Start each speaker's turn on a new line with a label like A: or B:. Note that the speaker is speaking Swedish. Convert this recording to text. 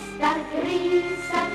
A: hästar, grisar